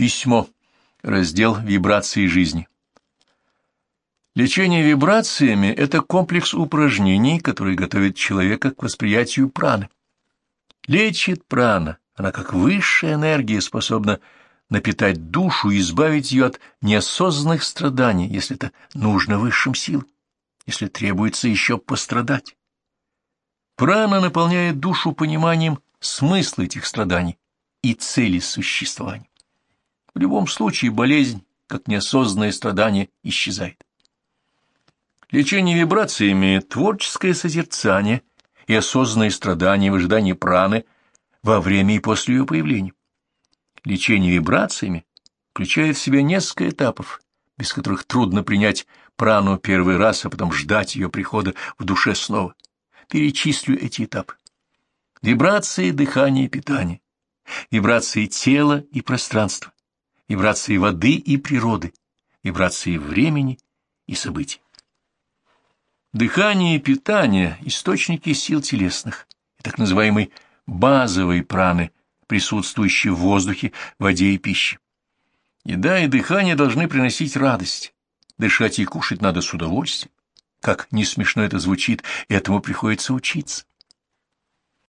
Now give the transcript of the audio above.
Письмо. Раздел «Вибрации жизни». Лечение вибрациями – это комплекс упражнений, который готовит человека к восприятию праны. Лечит прана, она как высшая энергия способна напитать душу и избавить ее от неосознанных страданий, если это нужно высшим силам, если требуется еще пострадать. Прана наполняет душу пониманием смысла этих страданий и цели существования. В любом случае болезнь, как неосознанное страдание, исчезает. Лечение вибрациями – творческое созерцание и осознанные страдания в ожидании праны во время и после ее появления. Лечение вибрациями включает в себя несколько этапов, без которых трудно принять прану первый раз, а потом ждать ее прихода в душе снова. Перечислю эти этапы. Вибрации дыхания и питания, вибрации тела и пространства, вибрации воды и природы, вибрации времени и событий. Дыхание и питание – источники сил телесных, и так называемой базовой праны, присутствующей в воздухе, воде и пище. Еда и дыхание должны приносить радость. Дышать и кушать надо с удовольствием. Как не смешно это звучит, этому приходится учиться.